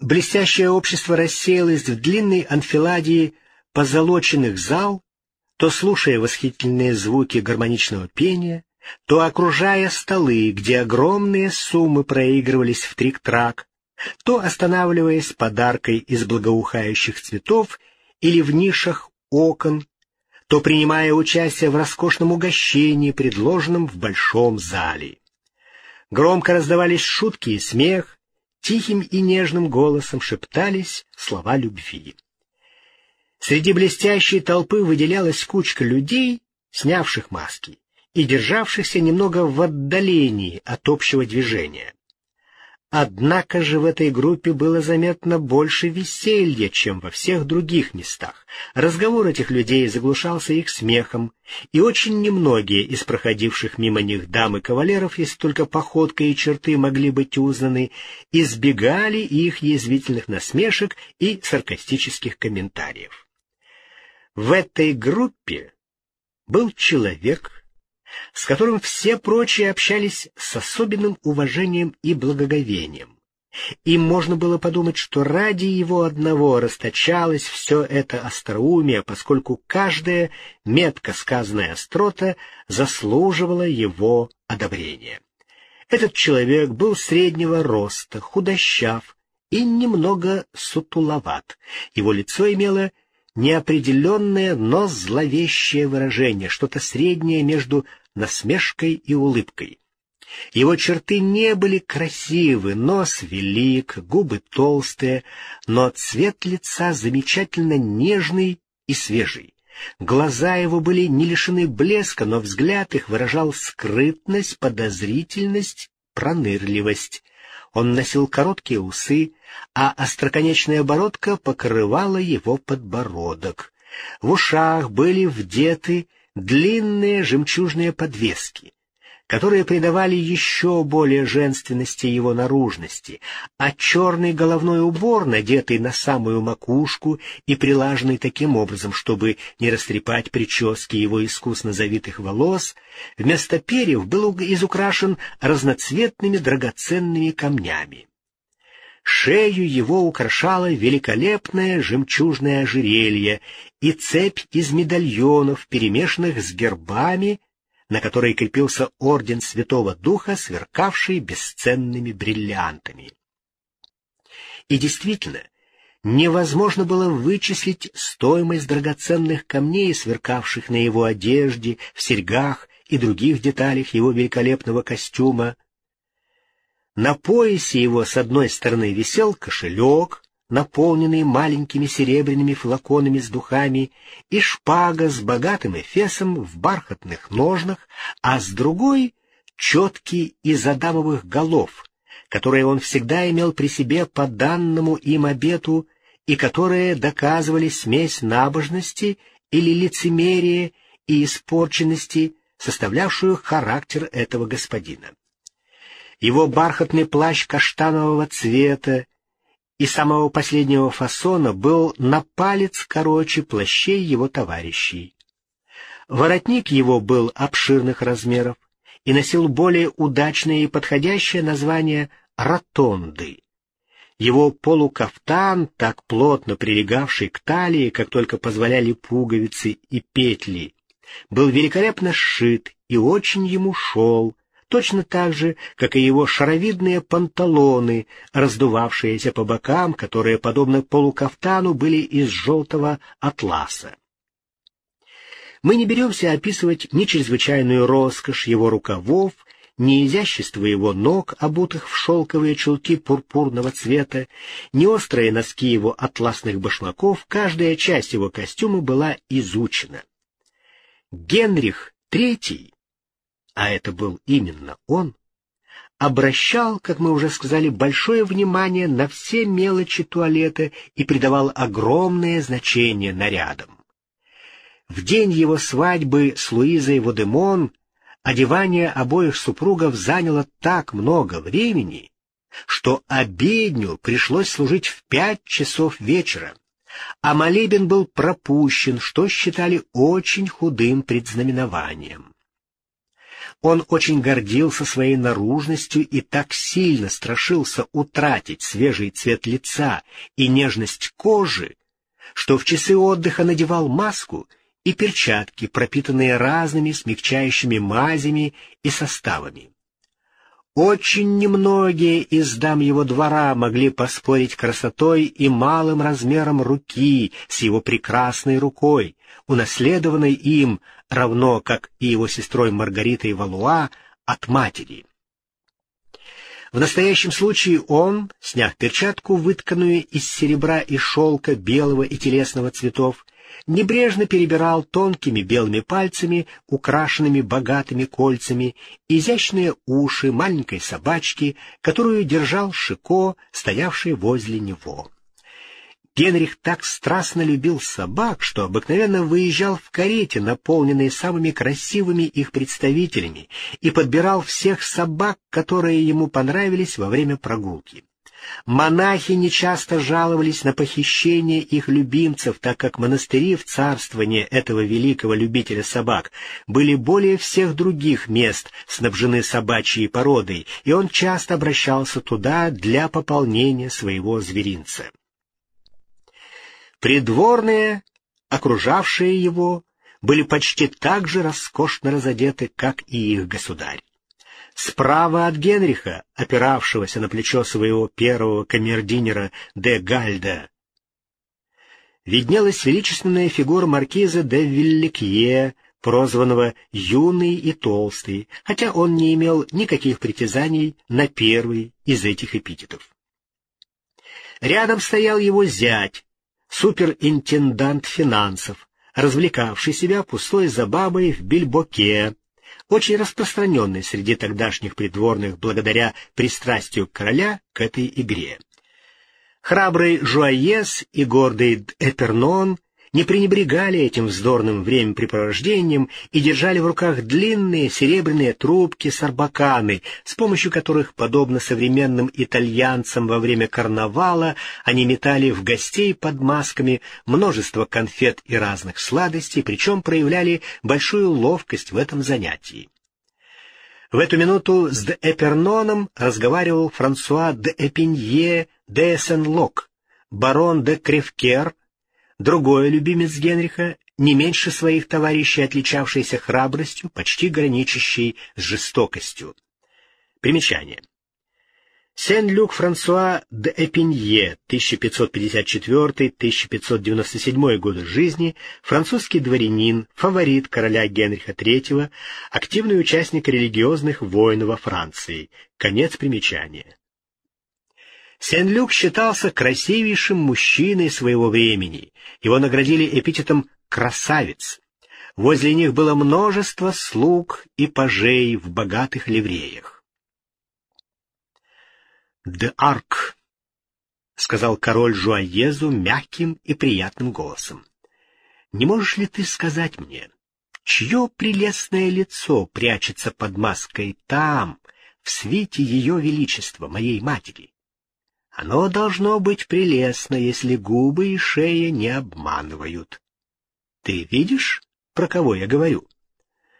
блестящее общество рассеялось в длинной анфиладе позолоченных зал, то слушая восхитительные звуки гармоничного пения, то окружая столы, где огромные суммы проигрывались в трик-трак, то останавливаясь подаркой из благоухающих цветов или в нишах окон, то принимая участие в роскошном угощении, предложенном в большом зале. Громко раздавались шутки и смех, тихим и нежным голосом шептались слова любви. Среди блестящей толпы выделялась кучка людей, снявших маски и державшихся немного в отдалении от общего движения. Однако же в этой группе было заметно больше веселья, чем во всех других местах. Разговор этих людей заглушался их смехом, и очень немногие из проходивших мимо них дам и кавалеров, если только походка и черты могли быть узнаны, избегали их язвительных насмешек и саркастических комментариев. В этой группе был человек, с которым все прочие общались с особенным уважением и благоговением. Им можно было подумать, что ради его одного расточалось все это остроумие, поскольку каждая метко сказанная острота заслуживала его одобрения. Этот человек был среднего роста, худощав и немного сутуловат. Его лицо имело неопределенное, но зловещее выражение, что-то среднее между насмешкой и улыбкой. Его черты не были красивы, нос велик, губы толстые, но цвет лица замечательно нежный и свежий. Глаза его были не лишены блеска, но взгляд их выражал скрытность, подозрительность, пронырливость. Он носил короткие усы, а остроконечная бородка покрывала его подбородок. В ушах были вдеты длинные жемчужные подвески, которые придавали еще более женственности его наружности, а черный головной убор, надетый на самую макушку и прилаженный таким образом, чтобы не растрепать прически его искусно завитых волос, вместо перьев был изукрашен разноцветными драгоценными камнями. Шею его украшало великолепное жемчужное ожерелье и цепь из медальонов, перемешанных с гербами, на которой крепился орден Святого Духа, сверкавший бесценными бриллиантами. И действительно, невозможно было вычислить стоимость драгоценных камней, сверкавших на его одежде, в серьгах и других деталях его великолепного костюма, на поясе его с одной стороны висел кошелек, наполненный маленькими серебряными флаконами с духами, и шпага с богатым эфесом в бархатных ножнах, а с другой — четки из адамовых голов, которые он всегда имел при себе по данному им обету и которые доказывали смесь набожности или лицемерия и испорченности, составлявшую характер этого господина. Его бархатный плащ каштанового цвета и самого последнего фасона был на палец короче плащей его товарищей. Воротник его был обширных размеров и носил более удачное и подходящее название «ротонды». Его полукафтан, так плотно прилегавший к талии, как только позволяли пуговицы и петли, был великолепно сшит и очень ему шел, точно так же, как и его шаровидные панталоны, раздувавшиеся по бокам, которые, подобно полукафтану, были из желтого атласа. Мы не беремся описывать ни чрезвычайную роскошь его рукавов, ни изящество его ног, обутых в шелковые чулки пурпурного цвета, ни острые носки его атласных башлаков, каждая часть его костюма была изучена. Генрих III а это был именно он, обращал, как мы уже сказали, большое внимание на все мелочи туалета и придавал огромное значение нарядам. В день его свадьбы с Луизой Водемон одевание обоих супругов заняло так много времени, что обедню пришлось служить в пять часов вечера, а молебен был пропущен, что считали очень худым предзнаменованием. Он очень гордился своей наружностью и так сильно страшился утратить свежий цвет лица и нежность кожи, что в часы отдыха надевал маску и перчатки, пропитанные разными смягчающими мазями и составами. Очень немногие из дам его двора могли поспорить красотой и малым размером руки с его прекрасной рукой, унаследованной им, равно как и его сестрой Маргаритой Валуа, от матери. В настоящем случае он, сняв перчатку, вытканную из серебра и шелка белого и телесного цветов, небрежно перебирал тонкими белыми пальцами, украшенными богатыми кольцами, изящные уши маленькой собачки, которую держал Шико, стоявший возле него. Генрих так страстно любил собак, что обыкновенно выезжал в карете, наполненной самыми красивыми их представителями, и подбирал всех собак, которые ему понравились во время прогулки. Монахи нечасто жаловались на похищение их любимцев, так как монастыри в царствовании этого великого любителя собак были более всех других мест снабжены собачьей породой, и он часто обращался туда для пополнения своего зверинца. Придворные, окружавшие его, были почти так же роскошно разодеты, как и их государь. Справа от Генриха, опиравшегося на плечо своего первого камердинера де Гальда, виднелась величественная фигура маркиза де Вилликье, прозванного «юный и толстый», хотя он не имел никаких притязаний на первый из этих эпитетов. Рядом стоял его зять, суперинтендант финансов, развлекавший себя пустой забавой в бильбоке, очень распространенный среди тогдашних придворных благодаря пристрастию короля к этой игре. Храбрый Жуаес и гордый Эпернон не пренебрегали этим вздорным времяпрепровождением и держали в руках длинные серебряные трубки сарбаканы, с помощью которых, подобно современным итальянцам во время карнавала, они метали в гостей под масками множество конфет и разных сладостей, причем проявляли большую ловкость в этом занятии. В эту минуту с де Эперноном разговаривал Франсуа де Эпинье де Сен-Лок, барон де Кревкер, Другой любимец Генриха, не меньше своих товарищей, отличавшийся храбростью, почти граничащей с жестокостью. Примечание. Сен-Люк Франсуа де Эпинье, 1554-1597 годы жизни, французский дворянин, фаворит короля Генриха III, активный участник религиозных войн во Франции. Конец примечания. Сен-Люк считался красивейшим мужчиной своего времени. Его наградили эпитетом «красавец». Возле них было множество слуг и пажей в богатых ливреях. «Де Арк», — сказал король Жуаезу мягким и приятным голосом, — «не можешь ли ты сказать мне, чье прелестное лицо прячется под маской там, в свете ее величества, моей матери?» Оно должно быть прелестно, если губы и шея не обманывают. Ты видишь, про кого я говорю?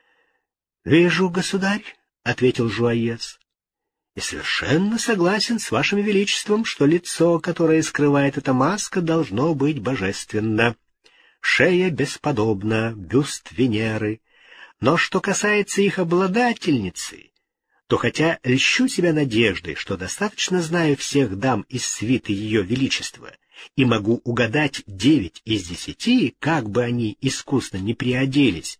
— Вижу, государь, — ответил Жуаец, — и совершенно согласен с вашим величеством, что лицо, которое скрывает эта маска, должно быть божественно. Шея бесподобна, бюст Венеры. Но что касается их обладательницы, то хотя льщу себя надеждой, что достаточно знаю всех дам из свиты Ее Величества, и могу угадать девять из десяти, как бы они искусно не приоделись,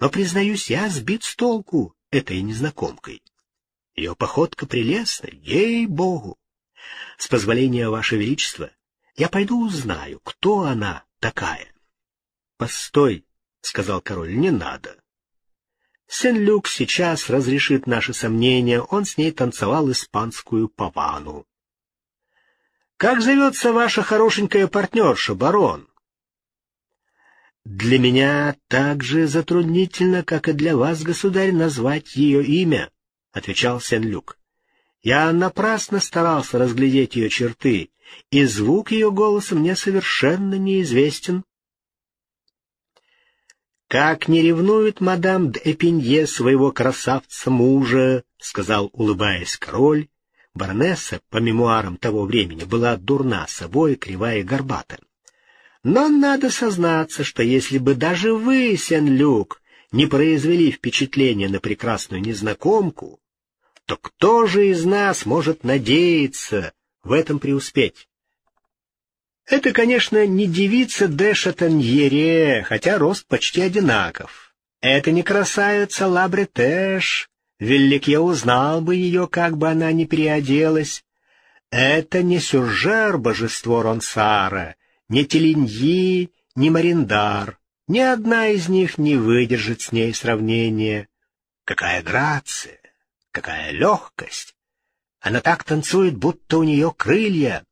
но, признаюсь, я сбит с толку этой незнакомкой. Ее походка прелестна, ей-богу. С позволения Ваше Величества, я пойду узнаю, кто она такая. — Постой, — сказал король, — не надо. Сен-Люк сейчас разрешит наши сомнения, он с ней танцевал испанскую павану. «Как зовется ваша хорошенькая партнерша, барон?» «Для меня так же затруднительно, как и для вас, государь, назвать ее имя», — отвечал Сен-Люк. «Я напрасно старался разглядеть ее черты, и звук ее голоса мне совершенно неизвестен». Как не ревнует мадам d'Эпинье своего красавца-мужа, — сказал, улыбаясь король, баронесса, по мемуарам того времени, была дурна собой, кривая и горбата. Но надо сознаться, что если бы даже вы, Сен-Люк, не произвели впечатления на прекрасную незнакомку, то кто же из нас может надеяться в этом преуспеть? Это, конечно, не девица де Шатаньере, хотя рост почти одинаков. Это не красавица Лабретеш, велик я узнал бы ее, как бы она ни переоделась. Это не сюржер божество Ронсара, не Телиньи, не Мариндар. Ни одна из них не выдержит с ней сравнения. Какая грация, какая легкость! Она так танцует, будто у нее крылья.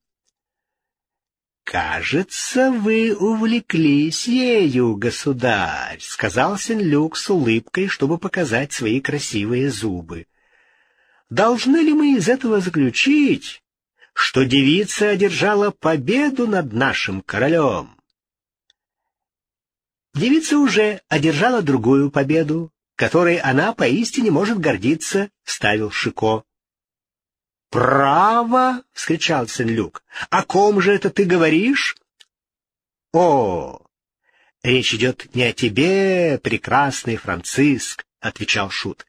«Кажется, вы увлеклись ею, государь», — сказал Сен-Люк с улыбкой, чтобы показать свои красивые зубы. «Должны ли мы из этого заключить, что девица одержала победу над нашим королем?» Девица уже одержала другую победу, которой она поистине может гордиться, — ставил Шико. «Право!» — вскричал Сен-Люк. «О ком же это ты говоришь?» «О, речь идет не о тебе, прекрасный Франциск», — отвечал Шут.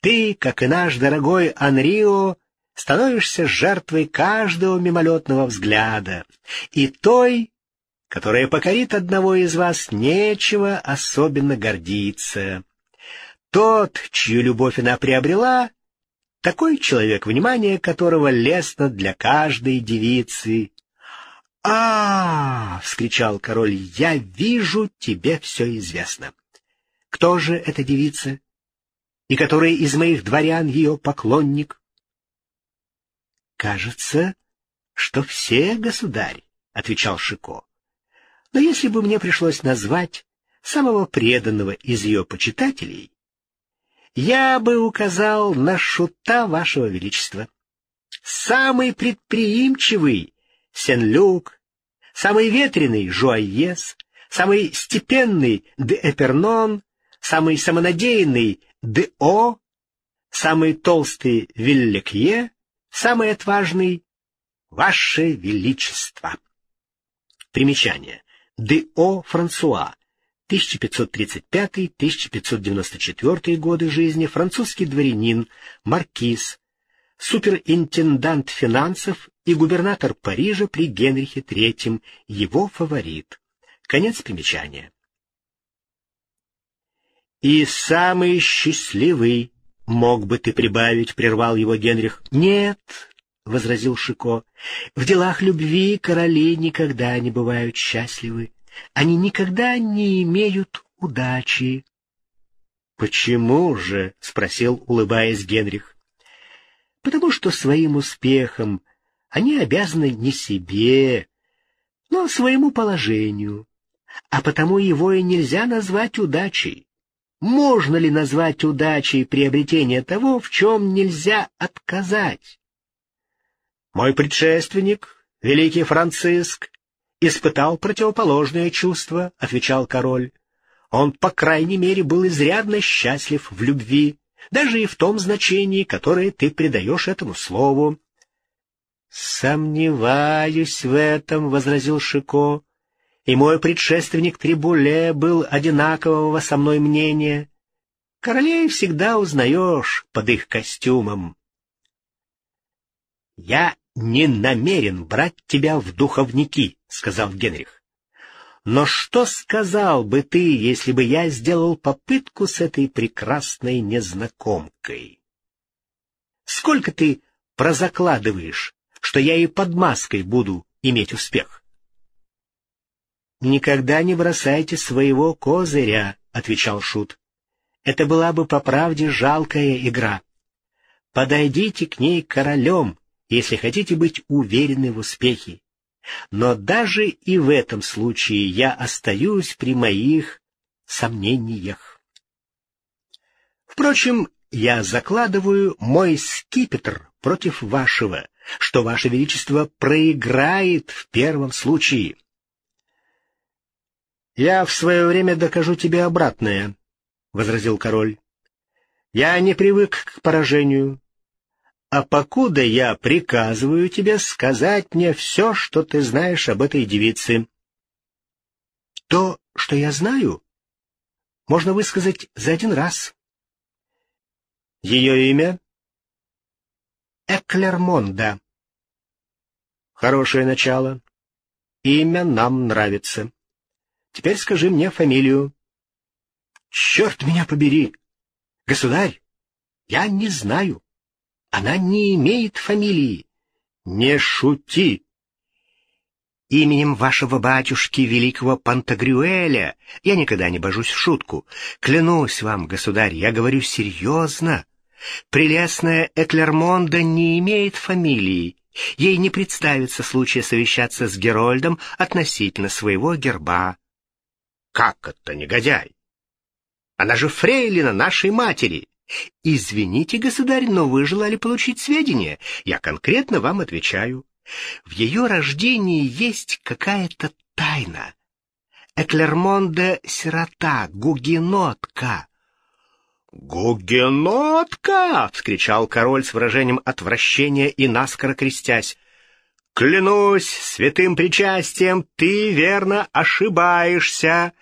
«Ты, как и наш дорогой Анрио, становишься жертвой каждого мимолетного взгляда, и той, которая покорит одного из вас, нечего особенно гордиться. Тот, чью любовь она приобрела, такой человек, внимание которого лестно для каждой девицы. а, вскричал король, — я вижу, тебе все известно. Кто же эта девица? И который из моих дворян ее поклонник? — Кажется, что все, государь, — отвечал Шико. — Но если бы мне пришлось назвать самого преданного из ее почитателей, я бы указал на шута вашего величества. Самый предприимчивый — Сен-Люк, самый ветреный — Жуайес, самый степенный — де Эпернон, самый самонадеянный — де О, самый толстый — Вилликье, самый отважный — Ваше Величество. Примечание. Де О Франсуа, 1535-1594 годы жизни, французский дворянин, маркиз, суперинтендант финансов и губернатор Парижа при Генрихе III, его фаворит. Конец примечания. «И самый счастливый, мог бы ты прибавить», — прервал его Генрих. «Нет», — возразил Шико, — «в делах любви короли никогда не бывают счастливы они никогда не имеют удачи. — Почему же? — спросил, улыбаясь Генрих. — Потому что своим успехом они обязаны не себе, но своему положению, а потому его и нельзя назвать удачей. Можно ли назвать удачей приобретение того, в чем нельзя отказать? Мой предшественник, великий Франциск, испытал противоположное чувство, — отвечал король. Он, по крайней мере, был изрядно счастлив в любви, даже и в том значении, которое ты придаешь этому слову. — Сомневаюсь в этом, — возразил Шико, — и мой предшественник Трибуле был одинакового со мной мнения. Королей всегда узнаешь под их костюмом. — Я не намерен брать тебя в духовники, — сказал Генрих. Но что сказал бы ты, если бы я сделал попытку с этой прекрасной незнакомкой? Сколько ты прозакладываешь, что я и под маской буду иметь успех? «Никогда не бросайте своего козыря», — отвечал Шут. «Это была бы по правде жалкая игра. Подойдите к ней королем, если хотите быть уверены в успехе. Но даже и в этом случае я остаюсь при моих сомнениях. Впрочем, я закладываю мой скипетр против вашего, что ваше величество проиграет в первом случае. «Я в свое время докажу тебе обратное», — возразил король. «Я не привык к поражению. А покуда я приказываю тебе сказать мне все, что ты знаешь об этой девице». «То, что я знаю, можно высказать за один раз». «Ее имя?» «Эклермонда». «Хорошее начало. Имя нам нравится. Теперь скажи мне фамилию. Черт меня побери! Государь, я не знаю. Она не имеет фамилии. Не шути! Именем вашего батюшки, великого Пантагрюэля, я никогда не божусь в шутку. Клянусь вам, государь, я говорю серьезно. Прелестная Эклермонда не имеет фамилии, Ей не представится случая совещаться с Герольдом относительно своего герба. Как это, негодяй? Она же фрейлина нашей матери. Извините, государь, но вы желали получить сведения. Я конкретно вам отвечаю. В ее рождении есть какая-то тайна. Эклермонде — сирота, гугенотка. «Гугенотка!» — вскричал король с выражением отвращения и наскоро крестясь. «Клянусь святым причастием, ты верно ошибаешься!»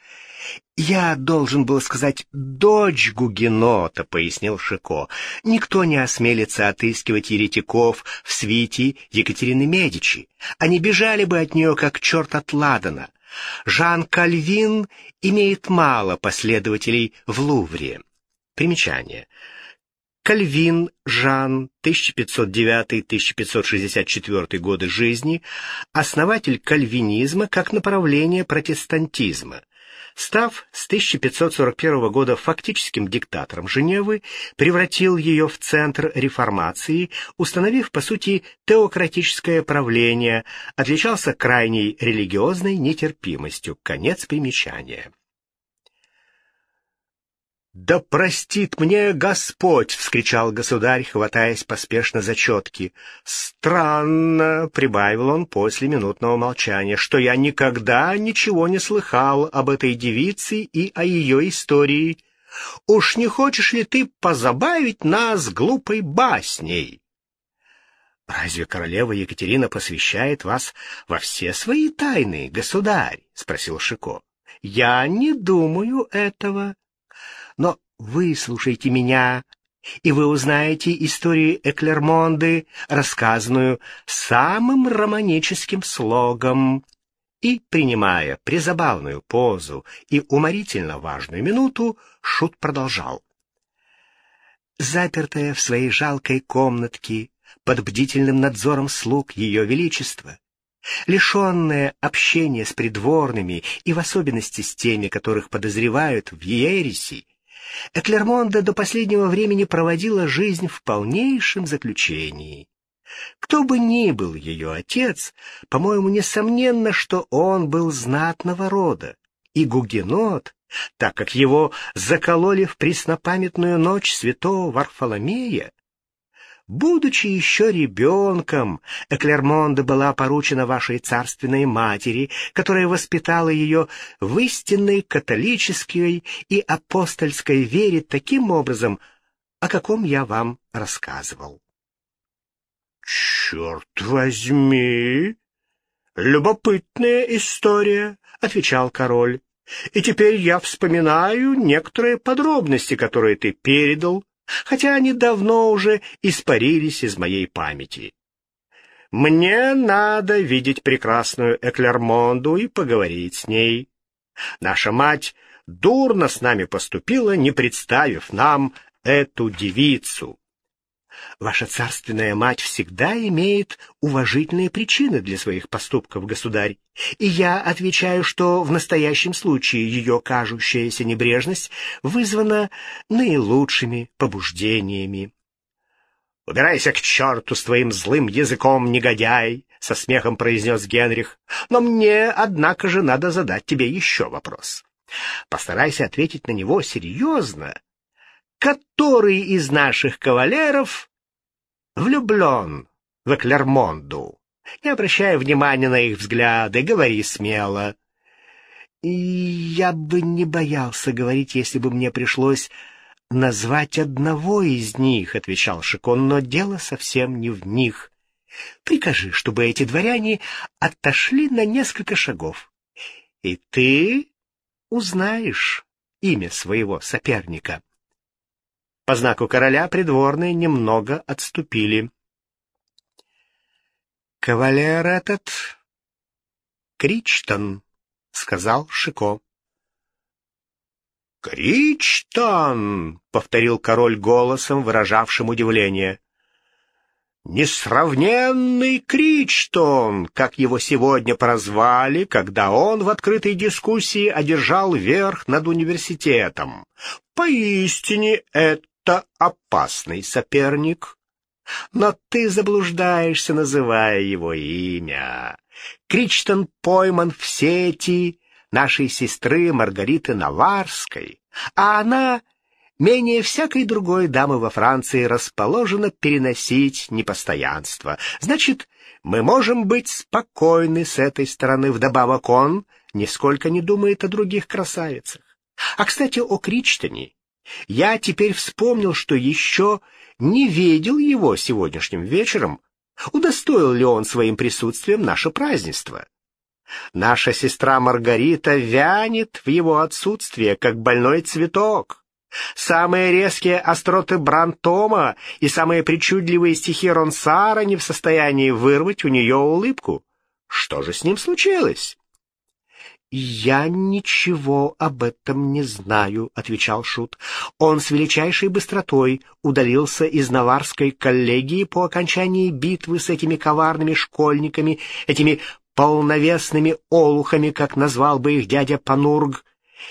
«Я должен был сказать «дочь Гугенота», — пояснил Шико. «Никто не осмелится отыскивать еретиков в свите Екатерины Медичи. Они бежали бы от нее, как черт от Ладана. Жан Кальвин имеет мало последователей в Лувре. Примечание. Кальвин Жан, 1509-1564 годы жизни, основатель кальвинизма как направления протестантизма. Став с 1541 года фактическим диктатором Женевы, превратил ее в центр реформации, установив, по сути, теократическое правление, отличался крайней религиозной нетерпимостью. Конец примечания. «Да простит мне Господь!» — вскричал государь, хватаясь поспешно за четки. «Странно!» — прибавил он после минутного молчания, «что я никогда ничего не слыхал об этой девице и о ее истории. Уж не хочешь ли ты позабавить нас глупой басней?» «Разве королева Екатерина посвящает вас во все свои тайны, государь?» — спросил Шико. «Я не думаю этого». Но выслушайте меня, и вы узнаете историю Эклермонды, рассказанную самым романическим слогом. И, принимая призабавную позу и уморительно важную минуту, Шут продолжал. Запертая в своей жалкой комнатке, под бдительным надзором слуг Ее Величества, лишенная общения с придворными и в особенности с теми, которых подозревают в ереси, Эклермонда до последнего времени проводила жизнь в полнейшем заключении. Кто бы ни был ее отец, по-моему, несомненно, что он был знатного рода, и гугенот, так как его закололи в преснопамятную ночь святого Варфоломея, Будучи еще ребенком, Эклермонда была поручена вашей царственной матери, которая воспитала ее в истинной католической и апостольской вере таким образом, о каком я вам рассказывал. «Черт возьми! Любопытная история!» — отвечал король. «И теперь я вспоминаю некоторые подробности, которые ты передал хотя они давно уже испарились из моей памяти. Мне надо видеть прекрасную Эклермонду и поговорить с ней. Наша мать дурно с нами поступила, не представив нам эту девицу. Ваша царственная мать всегда имеет уважительные причины для своих поступков, государь, и я отвечаю, что в настоящем случае ее кажущаяся небрежность вызвана наилучшими побуждениями. «Убирайся к черту с твоим злым языком, негодяй!» — со смехом произнес Генрих. «Но мне, однако же, надо задать тебе еще вопрос. Постарайся ответить на него серьезно который из наших кавалеров влюблен в Эклермонду? Не обращая внимания на их взгляды, говори смело. «Я бы не боялся говорить, если бы мне пришлось назвать одного из них», — отвечал Шикон, — «но дело совсем не в них. Прикажи, чтобы эти дворяне отошли на несколько шагов, и ты узнаешь имя своего соперника». По знаку короля придворные немного отступили. «Кавалер этот — Кричтон», — сказал Шико. «Кричтон!» — повторил король голосом, выражавшим удивление. «Несравненный Кричтон, как его сегодня прозвали, когда он в открытой дискуссии одержал верх над университетом. Поистине это опасный соперник. Но ты заблуждаешься, называя его имя. Кричтон пойман в сети нашей сестры Маргариты Наварской, а она менее всякой другой дамы во Франции расположена переносить непостоянство. Значит, мы можем быть спокойны с этой стороны. Вдобавок он нисколько не думает о других красавицах. А, кстати, о Кричтоне. Я теперь вспомнил, что еще не видел его сегодняшним вечером. Удостоил ли он своим присутствием наше празднество? Наша сестра Маргарита вянет в его отсутствие, как больной цветок. Самые резкие остроты Брантома и самые причудливые стихи Ронсара не в состоянии вырвать у нее улыбку. Что же с ним случилось? «Я ничего об этом не знаю», — отвечал Шут. «Он с величайшей быстротой удалился из Наварской коллегии по окончании битвы с этими коварными школьниками, этими полновесными олухами, как назвал бы их дядя Панург,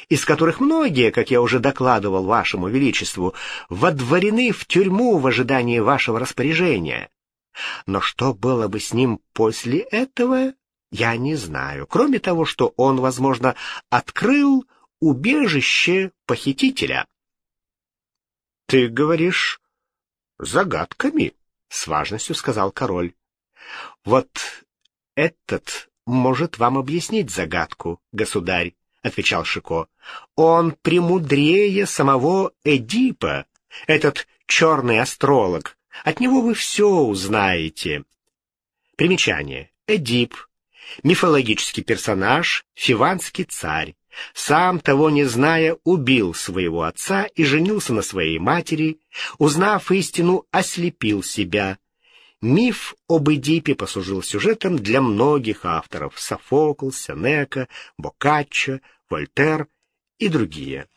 из которых многие, как я уже докладывал вашему величеству, водворены в тюрьму в ожидании вашего распоряжения. Но что было бы с ним после этого, я не знаю, кроме того, что он, возможно, открыл убежище похитителя. — Ты говоришь загадками, — с важностью сказал король. — Вот этот может вам объяснить загадку, государь, — отвечал Шико. — Он премудрее самого Эдипа, этот черный астролог. От него вы все узнаете. Примечание. Эдип Мифологический персонаж, фиванский царь, сам того не зная, убил своего отца и женился на своей матери, узнав истину, ослепил себя. Миф об Эдипе послужил сюжетом для многих авторов — Софокл, Сенека, Боккаччо, Вольтер и другие.